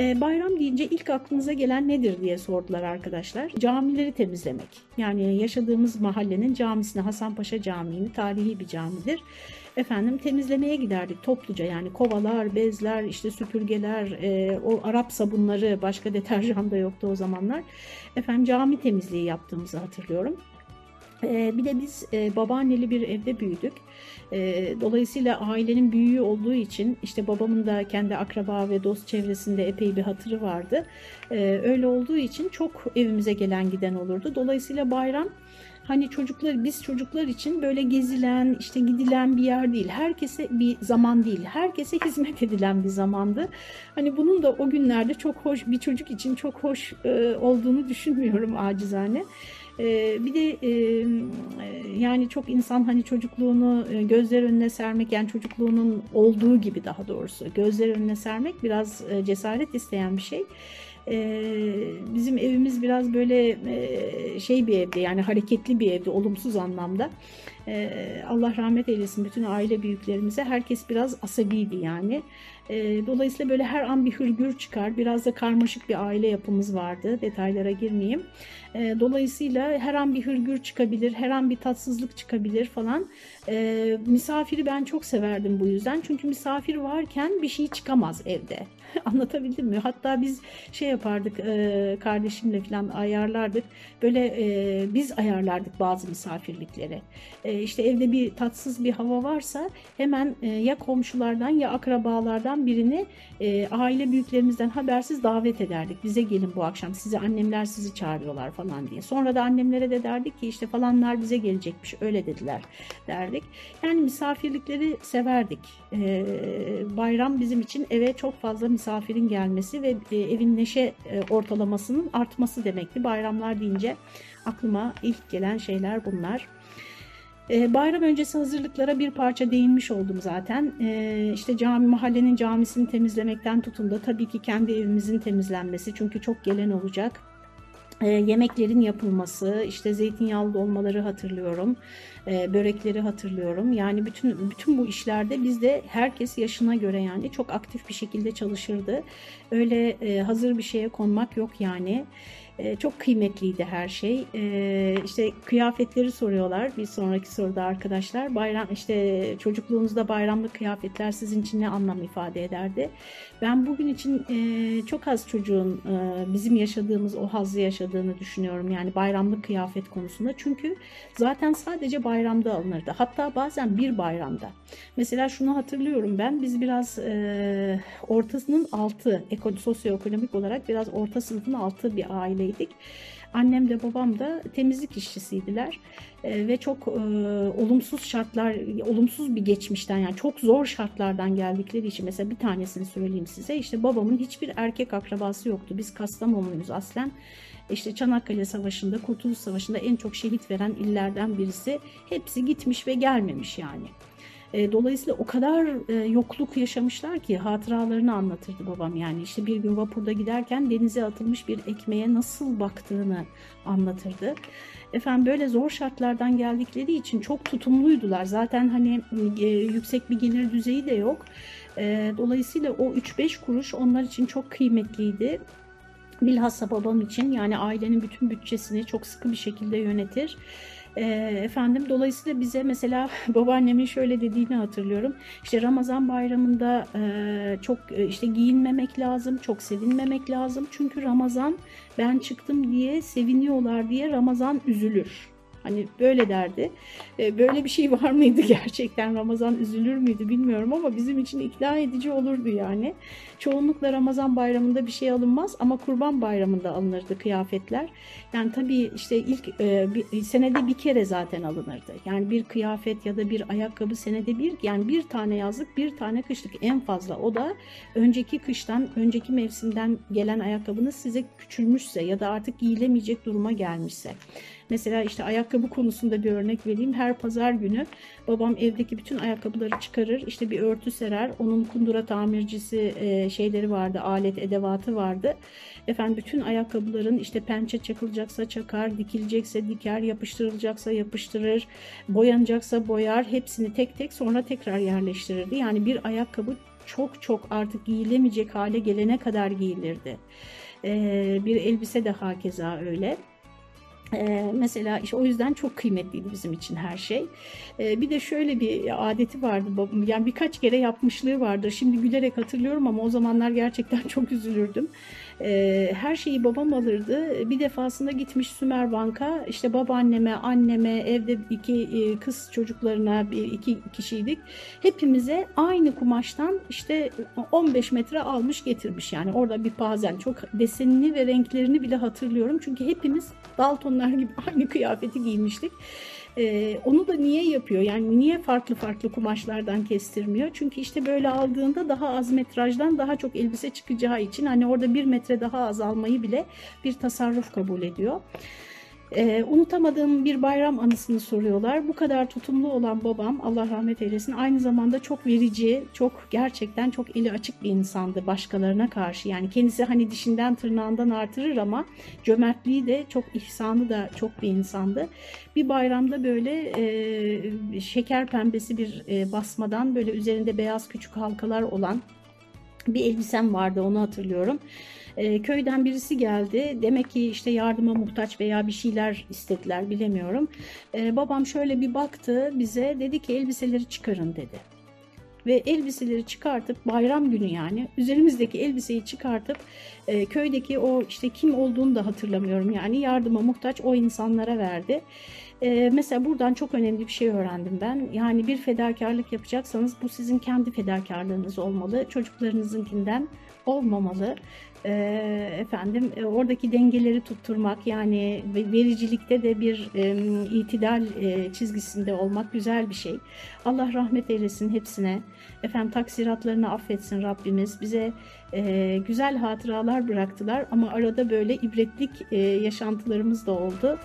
E, bayram deyince ilk aklınıza gelen nedir diye sordular arkadaşlar. Camileri temizlemek. Yani yaşadığımız mahallenin camisine Hasanpaşa Camii'ni tarihi bir camidir. Efendim temizlemeye giderdik topluca yani kovalar, bezler, işte süpürgeler, e, o Arap sabunları, başka deterjan da yoktu o zamanlar. Efendim cami temizliği yaptığımızı hatırlıyorum. E, bir de biz e, babaanneli bir evde büyüdük. E, dolayısıyla ailenin büyüğü olduğu için işte babamın da kendi akraba ve dost çevresinde epey bir hatırı vardı. E, öyle olduğu için çok evimize gelen giden olurdu. Dolayısıyla bayram hani çocuklar biz çocuklar için böyle gezilen işte gidilen bir yer değil. Herkese bir zaman değil. Herkese hizmet edilen bir zamandı. Hani bunun da o günlerde çok hoş bir çocuk için çok hoş e, olduğunu düşünmüyorum acizane. Ee, bir de e, yani çok insan hani çocukluğunu e, gözler önüne sermek yani çocukluğunun olduğu gibi daha doğrusu gözler önüne sermek biraz e, cesaret isteyen bir şey. Bizim evimiz biraz böyle şey bir evde yani hareketli bir evde olumsuz anlamda. Ee, Allah rahmet eylesin bütün aile büyüklerimize. Herkes biraz asabiydi yani. Ee, dolayısıyla böyle her an bir hırgür çıkar. Biraz da karmaşık bir aile yapımız vardı. Detaylara girmeyeyim. Ee, dolayısıyla her an bir hırgür çıkabilir, her an bir tatsızlık çıkabilir falan. Misafiri ben çok severdim bu yüzden. Çünkü misafir varken bir şey çıkamaz evde. Anlatabildim mi? Hatta biz şey yapardık kardeşimle falan ayarlardık. Böyle biz ayarlardık bazı misafirlikleri e, işte evde bir tatsız bir hava varsa hemen e, ya komşulardan ya akrabalardan birini e, aile büyüklerimizden habersiz davet ederdik. Bize gelin bu akşam sizi annemler sizi çağırıyorlar falan diye. Sonra da annemlere de derdik ki işte falanlar bize gelecekmiş öyle dediler derdik. Yani misafirlikleri severdik. E, bayram bizim için eve çok fazla misafirin gelmesi ve e, evin neşe e, ortalamasının artması demekti. Bayramlar deyince aklıma ilk gelen şeyler bunlar. Ee, bayram öncesi hazırlıklara bir parça değinmiş oldum zaten. Ee, işte cami mahallenin camisini temizlemekten tutun da tabii ki kendi evimizin temizlenmesi çünkü çok gelen olacak. Ee, yemeklerin yapılması, işte zeytinyağlı dolmaları hatırlıyorum, börekleri hatırlıyorum. Yani bütün bütün bu işlerde bizde herkes yaşına göre yani çok aktif bir şekilde çalışırdı. Öyle e, hazır bir şeye konmak yok yani. Ee, çok kıymetliydi her şey. E, işte kıyafetleri soruyorlar bir sonraki soruda arkadaşlar. Bayram işte çocukluğunuzda bayramlık kıyafetler sizin için ne anlam ifade ederdi? Ben bugün için e, çok az çocuğun e, bizim yaşadığımız o hazzı yaşadığını düşünüyorum. Yani bayramlık kıyafet konusunda. Çünkü zaten sadece bayramda alınırdı. Hatta bazen bir bayramda. Mesela şunu hatırlıyorum ben. Biz biraz e, ortasının altı, sosyoekonomik olarak biraz orta sınıfın altı bir aileydik. Annem de babam da temizlik işçisiydiler e, ve çok e, olumsuz şartlar, olumsuz bir geçmişten yani çok zor şartlardan geldikleri için mesela bir tanesini söyleyeyim size. İşte babamın hiçbir erkek akrabası yoktu. Biz Kastamonluyuz aslen. İşte Çanakkale Savaşı'nda, Kurtuluş Savaşı'nda en çok şehit veren illerden birisi. Hepsi gitmiş ve gelmemiş yani. E, dolayısıyla o kadar e, yokluk yaşamışlar ki hatıralarını anlatırdı babam yani. işte bir gün vapurda giderken denize atılmış bir ekmeğe nasıl baktığını anlatırdı. Efendim böyle zor şartlardan geldikleri için çok tutumluydular. Zaten hani e, yüksek bir gelir düzeyi de yok. dolayısıyla o 3-5 kuruş onlar için çok kıymetliydi. Bilhassa babam için yani ailenin bütün bütçesini çok sıkı bir şekilde yönetir. E, efendim dolayısıyla bize mesela babaannemin şöyle dediğini hatırlıyorum. İşte Ramazan bayramında e, çok e, işte giyinmemek lazım, çok sevinmemek lazım. Çünkü Ramazan ben çıktım diye seviniyorlar diye Ramazan üzülür. Hani böyle derdi. Ee, böyle bir şey var mıydı gerçekten Ramazan üzülür müydü bilmiyorum ama bizim için ikna edici olurdu yani. Çoğunlukla Ramazan bayramında bir şey alınmaz ama kurban bayramında alınırdı kıyafetler. Yani tabii işte ilk e, bir, senede bir kere zaten alınırdı. Yani bir kıyafet ya da bir ayakkabı senede bir yani bir tane yazlık bir tane kışlık en fazla. O da önceki kıştan önceki mevsimden gelen ayakkabınız size küçülmüşse ya da artık giyilemeyecek duruma gelmişse. Mesela işte ayakkabı konusunda bir örnek vereyim. Her pazar günü babam evdeki bütün ayakkabıları çıkarır. İşte bir örtü serer. Onun kundura tamircisi e, şeyleri vardı, alet edevatı vardı. Efendim bütün ayakkabıların işte pençe çakılacaksa çakar, dikilecekse diker, yapıştırılacaksa yapıştırır, boyanacaksa boyar. Hepsini tek tek sonra tekrar yerleştirirdi. Yani bir ayakkabı çok çok artık giyilemeyecek hale gelene kadar giyilirdi. E, bir elbise de hakeza öyle. Ee, mesela işte o yüzden çok kıymetliydi bizim için her şey. Ee, bir de şöyle bir adeti vardı babam. Yani birkaç kere yapmışlığı vardı. Şimdi gülerek hatırlıyorum ama o zamanlar gerçekten çok üzülürdüm. Ee, her şeyi babam alırdı. Bir defasında gitmiş Sümer Bank'a işte babaanneme, anneme, evde iki e, kız çocuklarına bir iki kişiydik. Hepimize aynı kumaştan işte 15 metre almış getirmiş. Yani orada bir pazen çok desenini ve renklerini bile hatırlıyorum. Çünkü hepimiz Daltonlar gibi aynı kıyafeti giymiştik. Ee, onu da niye yapıyor? Yani niye farklı farklı kumaşlardan kestirmiyor? Çünkü işte böyle aldığında daha az metrajdan daha çok elbise çıkacağı için hani orada bir metre daha az almayı bile bir tasarruf kabul ediyor. Ee, unutamadığım bir bayram anısını soruyorlar. Bu kadar tutumlu olan babam Allah rahmet eylesin aynı zamanda çok verici, çok gerçekten çok eli açık bir insandı başkalarına karşı. Yani kendisi hani dişinden tırnağından artırır ama cömertliği de çok ihsanı da çok bir insandı. Bir bayramda böyle e, şeker pembesi bir e, basmadan böyle üzerinde beyaz küçük halkalar olan bir elbisem vardı onu hatırlıyorum. E, köyden birisi geldi. Demek ki işte yardıma muhtaç veya bir şeyler istediler bilemiyorum. E, babam şöyle bir baktı bize dedi ki elbiseleri çıkarın dedi. Ve elbiseleri çıkartıp bayram günü yani üzerimizdeki elbiseyi çıkartıp e, köydeki o işte kim olduğunu da hatırlamıyorum yani yardıma muhtaç o insanlara verdi. Ee, mesela buradan çok önemli bir şey öğrendim ben. Yani bir fedakarlık yapacaksanız bu sizin kendi fedakarlığınız olmalı. Çocuklarınızınkinden olmamalı. Ee, efendim e, oradaki dengeleri tutturmak yani vericilikte de bir e, itidal e, çizgisinde olmak güzel bir şey. Allah rahmet eylesin hepsine. Efendim taksiratlarını affetsin Rabbimiz. Bize e, güzel hatıralar bıraktılar ama arada böyle ibretlik e, yaşantılarımız da oldu.